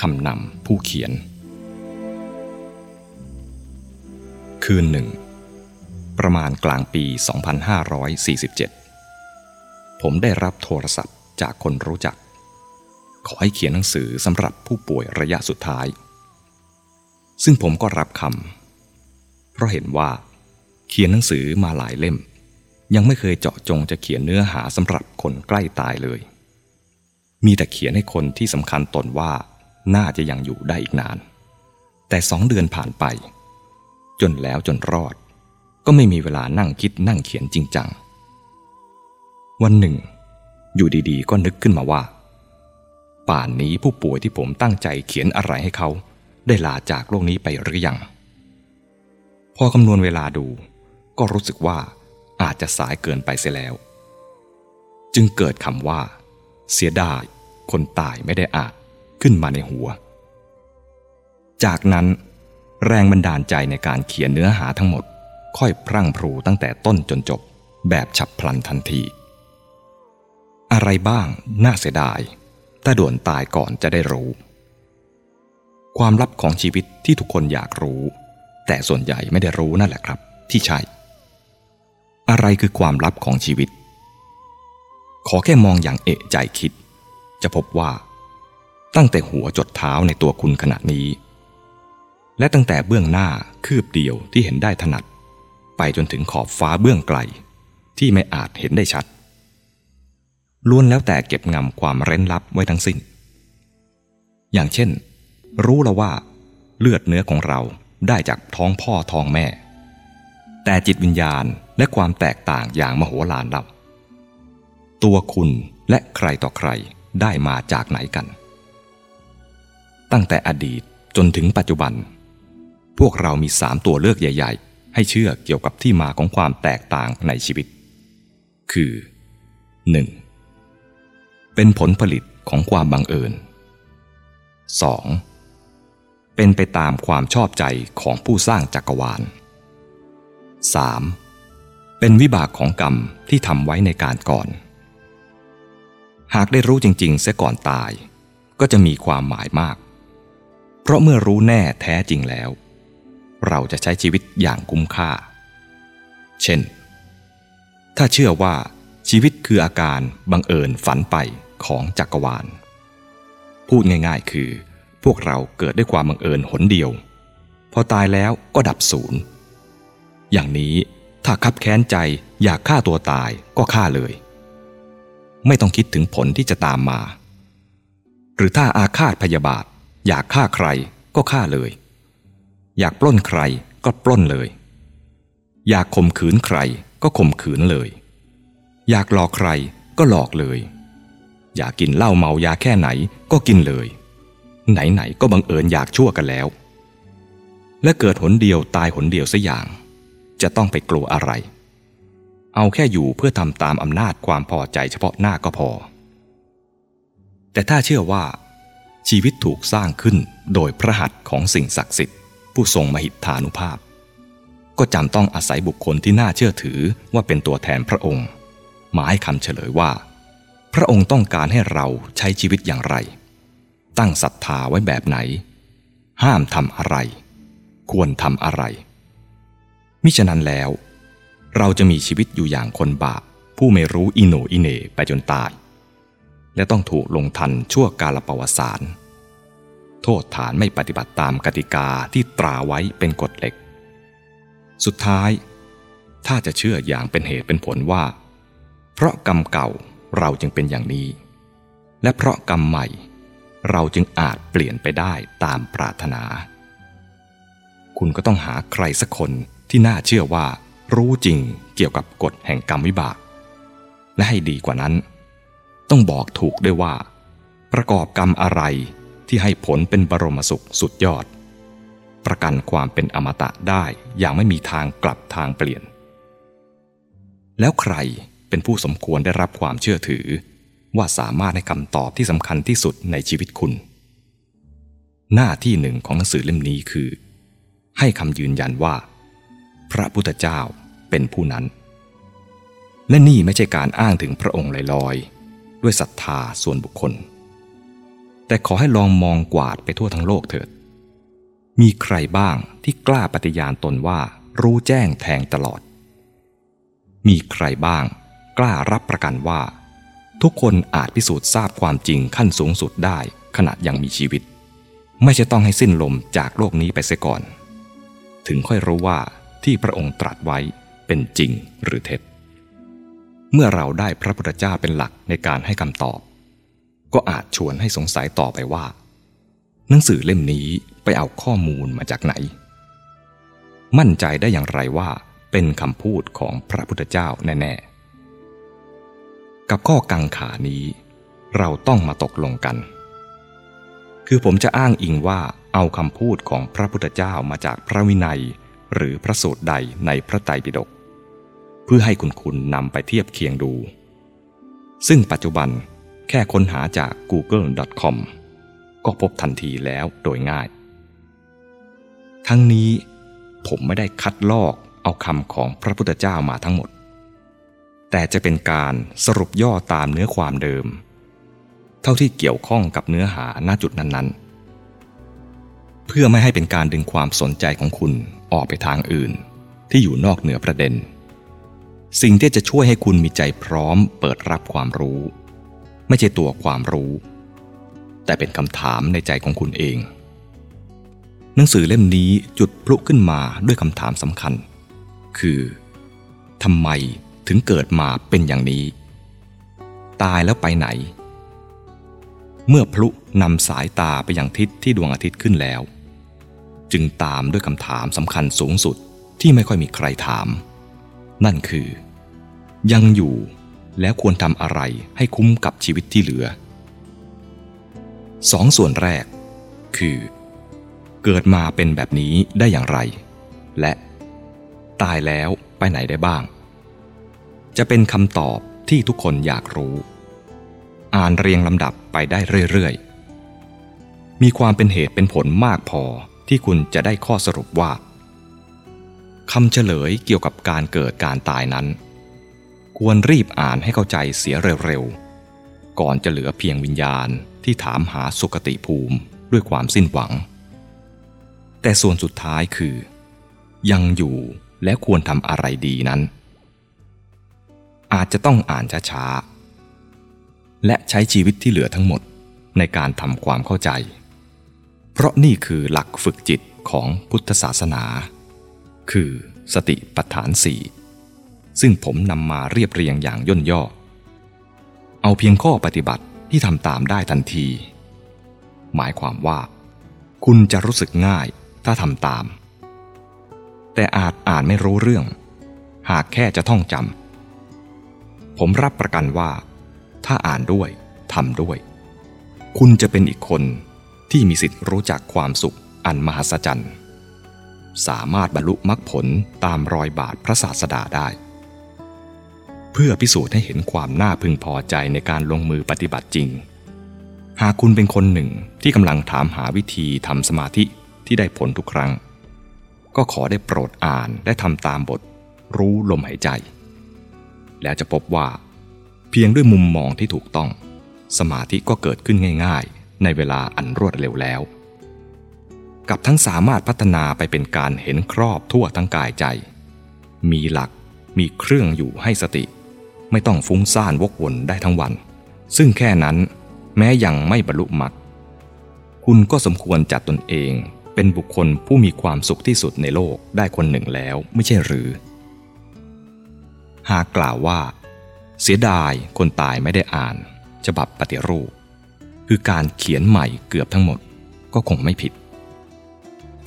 คำนำผู้เขียน คืนหนึ่ง ประมาณกลางปี 2547 ผมได้รับโทรศัพท์จากคนรู้จัก ขอให้เขียนหนังสือสำหรับผู้ป่วยระยะสุดท้าย ซึ่งผมก็รับคำเพราะเห็นว่า เขียนหนังสือมาหลายเล่ม ยังไม่เคยเจาะจงจะเขียนเนื้อหาสำหรับคนใกล้ตายเลยมีแต่เขียนให้คนที่สำคัญตนว่า น่าจะยังอยู่ได้อีกนาน แต่สองเดือนผ่านไป จนแล้วจนรอด ก็ไม่มีเวลานั่งคิดนั่งเขียนจริงจัง วันหนึ่ง อยู่ดีๆ ก็นึกขึ้นมาว่า ป่านนี้ผู้ป่วยที่ผมตั้งใจเขียนอะไรให้เขา ได้ลาจากโลกนี้ไปหรือยัง พอคำนวณเวลาดู ก็รู้สึกว่าอาจจะสายเกินไปเสียแล้ว จึงเกิดคำว่า เสียดายคนตายไม่ได้อาจ ขึ้นมาในหัว จากนั้น แรงบันดาลใจในการเขียนเนื้อหาทั้งหมด ค่อยพรั่งพรูตั้งแต่ต้นจนจบแบบฉับพลันทันที อะไรบ้างน่าเสียดายถ้าด่วนตายก่อนจะได้รู้ ความลับของชีวิตที่ทุกคนอยากรู้ แต่ส่วนใหญ่ไม่ได้รู้นั่นแหละครับ ที่ใช่ อะไรคือความลับของชีวิต ขอแค่มองอย่างเอะใจคิด จะพบว่า ตั้งแต่หัวจดเท้าในตัวคุณขณะนี้ และตั้งแต่เบื้องหน้าคืบเดียวที่เห็นได้ถนัด ไปจนถึงขอบฟ้าเบื้องไกล ที่ไม่อาจเห็นได้ชัดล้วนแล้วแต่เก็บงำความเร้นลับไว้ทั้งสิ้น อย่างเช่น รู้แล้วว่าเลือดเนื้อของเราได้จากท้องพ่อท้องแม่ แต่จิตวิญญาณและความแตกต่างอย่างมโหฬารเราตัวคุณและใครต่อใครได้มาจากไหนกัน ตั้งแต่อดีตจนถึงปัจจุบัน พวกเรามีสามตัวเลือกใหญ่ ๆ ให้เชื่อเกี่ยวกับที่มาของความแตกต่างในชีวิต คือ 1. เป็นผลผลิตของความบังเอิญ 2. เป็นไปตามความชอบใจของผู้สร้างจักรวาล 3. เป็นวิบากของกรรมที่ทำไว้ในการก่อน หากได้รู้จริงๆเสียก่อนตาย ก็จะมีความหมายมาก ราะเมื่อรู้แน่แท้จริงแล้ว เราจะใช้ชีวิตอย่างคุ้มค่า เช่น ถ้าเชื่อว่าชีวิตคืออาการบังเอิญฝันไปของจักรวาล พูดง่ายๆคือ พวกเราเกิดด้วยความบังเอิญหนเดียว พอตายแล้วก็ดับศูนย์ อย่างนี้ถ้าคับแค้นใจอยากฆ่าตัวตายก็ฆ่าเลย ไม่ต้องคิดถึงผลที่จะตามมา หรือถ้าอาฆาตพยาบาท อยากฆ่าใครก็ฆ่าเลย อยากปล้นใครก็ปล้นเลย อยากข่มขืนใครก็ข่มขืนเลย อยากหลอกใครก็หลอกเลย อยากกินเหล้าเมายาแค่ไหนก็กินเลย ไหนๆก็บังเอิญอยากชั่วกันแล้ว และเกิดหนเดียวตายหนเดียวสัอย่าง จะต้องไปกลัวอะไร เอาแค่อยู่เพื่อทำตามอำนาจความพอใจเฉพาะหน้าก็พอ แต่ถ้าเชื่อว่า ชีวิตถูกสร้างขึ้นโดยพระหัตถ์ของสิ่งศักดิ์สิทธิ์ ผู้ทรงมหิทธานุภาพ ก็จำต้องอาศัยบุคคลที่น่าเชื่อถือว่าเป็นตัวแทนพระองค์ มาให้คำเฉลยว่า พระองค์ต้องการให้เราใช้ชีวิตอย่างไร ตั้งศรัทธาไว้แบบไหน ห้ามทำอะไร ควรทำอะไร มิฉะนั้นแล้ว เราจะมีชีวิตอยู่อย่างคนบาปผู้ไม่รู้อิโนอิเนไปจนตาย และต้องถูกลงทันชั่วกาลประวัติศาสตร์โทษฐานไม่ปฏิบัติตามกติกาที่ตราไว้เป็นกฎเหล็ก สุดท้าย ถ้าจะเชื่ออย่างเป็นเหตุเป็นผลว่า เพราะกรรมเก่าเราจึงเป็นอย่างนี้ และเพราะกรรมใหม่เราจึงอาจเปลี่ยนไปได้ตามปรารถนา คุณก็ต้องหาใครสักคนที่น่าเชื่อว่ารู้จริงเกี่ยวกับกฎแห่งกรรมวิบาก และให้ดีกว่านั้น ต้องบอกถูกด้วยว่า ประกอบกรรมอะไรที่ให้ผลเป็นบรมสุขสุดยอด ประกันความเป็นอมตะได้อย่างไม่มีทางกลับทางเปลี่ยน แล้วใครเป็นผู้สมควรได้รับความเชื่อถือ ว่าสามารถให้คำตอบที่สำคัญที่สุดในชีวิตคุณ หน้าที่หนึ่งของหนังสือเล่มนี้คือ ให้คำยืนยันว่า พระพุทธเจ้าเป็นผู้นั้น และนี่ไม่ใช่การอ้างถึงพระองค์ลอยๆ ด้วยศรัทธาส่วนบุคคล แต่ขอให้ลองมองกวาดไปทั่วทั้งโลกเถิด มีใครบ้างที่กล้าปฏิญาณตนว่ารู้แจ้งแทงตลอด มีใครบ้างกล้ารับประกันว่า ทุกคนอาจพิสูจน์ทราบความจริงขั้นสูงสุดได้ขณะยังมีชีวิต ไม่ใช่ต้องให้สิ้นลมจากโลกนี้ไปเสียก่อน ถึงค่อยรู้ว่าที่พระองค์ตรัสไว้เป็นจริงหรือเท็จ เมื่อเราได้พระพุทธเจ้าเป็นหลักในการให้คำตอบ ก็อาจชวนให้สงสัยต่อไปว่า หนังสือเล่มนี้ไปเอาข้อมูลมาจากไหน มั่นใจได้อย่างไรว่าเป็นคำพูดของพระพุทธเจ้าแน่ ๆ กับข้อกังขานี้ เราต้องมาตกลงกัน คือผมจะอ้างอิงว่าเอาคำพูดของพระพุทธเจ้ามาจากพระวินัย หรือพระสูตรใดในพระไตรปิฎก พื่อให้คุณคุณนำไปเทียบเคียงดู ซึ่งปัจจุบันแค่ค้นหาจาก google.com ก็พบทันทีแล้วโดยง่าย ทั้งนี้ผมไม่ได้คัดลอกเอาคำของพระพุทธเจ้ามาทั้งหมด แต่จะเป็นการสรุปย่อตามเนื้อความเดิม เท่าที่เกี่ยวข้องกับเนื้อหาณจุดนั้นๆ เพื่อไม่ให้เป็นการดึงความสนใจของคุณออกไปทางอื่น ที่อยู่นอกเหนือประเด็น สิ่งที่จะช่วยให้คุณมีใจพร้อมเปิดรับความรู้ ไม่ใช่ตัวความรู้ แต่เป็นคำถามในใจของคุณเอง หนังสือเล่มนี้จุดพลุขึ้นมาด้วยคำถามสำคัญ คือทำไมถึงเกิดมาเป็นอย่างนี้ ตายแล้วไปไหน เมื่อพลุนำสายตาไปยังทิศที่ดวงอาทิตย์ขึ้นแล้ว จึงตามด้วยคำถามสำคัญสูงสุดที่ไม่ค่อยมีใครถาม นั่นคือ ยังอยู่แล้วควรทำอะไรให้คุ้มกับชีวิตที่เหลือสองส่วนแรก คือ เกิดมาเป็นแบบนี้ได้อย่างไร และตายแล้วไปไหนได้บ้าง จะเป็นคำตอบที่ทุกคนอยากรู้ อ่านเรียงลำดับไปได้เรื่อยๆ มีความเป็นเหตุเป็นผลมากพอที่คุณจะได้ข้อสรุปว่า คำเฉลยเกี่ยวกับการเกิดการตายนั้น ควรรีบอ่านให้เข้าใจเสียเร็วๆ ก่อนจะเหลือเพียงวิญญาณที่ถามหาสุคติภูมิด้วยความสิ้นหวัง แต่ส่วนสุดท้ายคือ ยังอยู่และควรทำอะไรดีนั้น อาจจะต้องอ่านช้าๆ และใช้ชีวิตที่เหลือทั้งหมดในการทำความเข้าใจ เพราะนี่คือหลักฝึกจิตของพุทธศาสนา คือสติปัฏฐานสี่ซึ่งผมนำมาเรียบเรียงอย่างย่นย่อ เอาเพียงข้อปฏิบัติที่ทำตามได้ทันที หมายความว่า คุณจะรู้สึกง่ายถ้าทำตาม แต่อาจอ่านไม่รู้เรื่อง หากแค่จะท่องจำผมรับประกันว่า ถ้าอ่านด้วยทำด้วย คุณจะเป็นอีกคนที่มีสิทธิ์รู้จักความสุขอันมหัศจรรย์ สามารถบรรลุมรรคผลตามรอยบาทพระศาสดาได้ เพื่อพิสูจน์ให้เห็นความน่าพึงพอใจในการลงมือปฏิบัติจริง หากคุณเป็นคนหนึ่งที่กำลังถามหาวิธีทำสมาธิที่ได้ผลทุกครั้ง ก็ขอได้โปรดอ่านและทำตามบท รู้ลมหายใจ แล้วจะพบว่า เพียงด้วยมุมมองที่ถูกต้อง สมาธิก็เกิดขึ้นง่าย ๆ ในเวลาอันรวดเร็วแล้ว กับทั้งสามารถพัฒนาไปเป็นการเห็นครอบทั่วทั้งกายใจ มีหลักมีเครื่องอยู่ให้สติ ไม่ต้องฟุ้งซ่านวกวนได้ทั้งวัน ซึ่งแค่นั้นแม้ยังไม่บรรลุมรรคคุณก็สมควรจัดตนเองเป็นบุคคลผู้มีความสุขที่สุดในโลกได้คนหนึ่งแล้วไม่ใช่หรือ หากกล่าวว่า เสียดายคนตายไม่ได้อ่านฉบับปฏิรูป คือการเขียนใหม่เกือบทั้งหมดก็คงไม่ผิด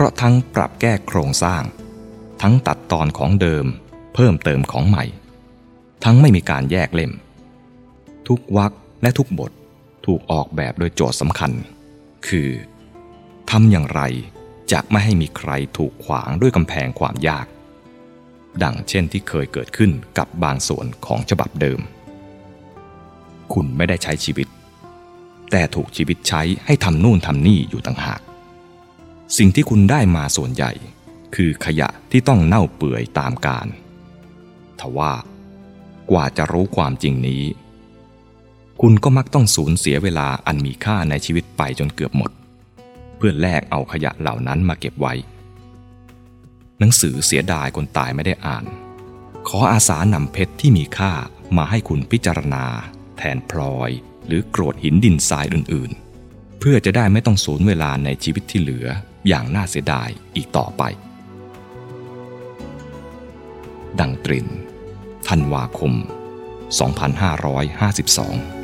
ราะทั้งปรับแก้โครงสร้าง ทั้งตัดตอนของเดิม เพิ่มเติมของใหม่ ทั้งไม่มีการแยกเล่ม ทุกวรรคและทุกบทถูกออกแบบโดยโจทย์สำคัญ คือทำอย่างไรจะไม่ให้มีใครถูกขวางด้วยกำแพงความยาก ดังเช่นที่เคยเกิดขึ้นกับบางส่วนของฉบับเดิม คุณไม่ได้ใช้ชีวิต แต่ถูกชีวิตใช้ให้ทำนู่นทำนี่อยู่ต่างหาก สิ่งที่คุณได้มาส่วนใหญ่ คือขยะที่ต้องเน่าเปื่อยตามกาลทว่ากว่าจะรู้ความจริงนี้ คุณก็มักต้องสูญเสียเวลาอันมีค่าในชีวิตไปจนเกือบหมด เพื่อแลกเอาขยะเหล่านั้นมาเก็บไว้ หนังสือเสียดายคนตายไม่ได้อ่าน ขออาสานำเพชรที่มีค่ามาให้คุณพิจารณา แทนพลอย หรือโกรดหินดินทรายอื่นๆ เพื่อจะได้ไม่ต้องสูญเวลาในชีวิตที่เหลือ อย่างน่าเสียดายอีกต่อไป ดังตรินธันวาคม 2552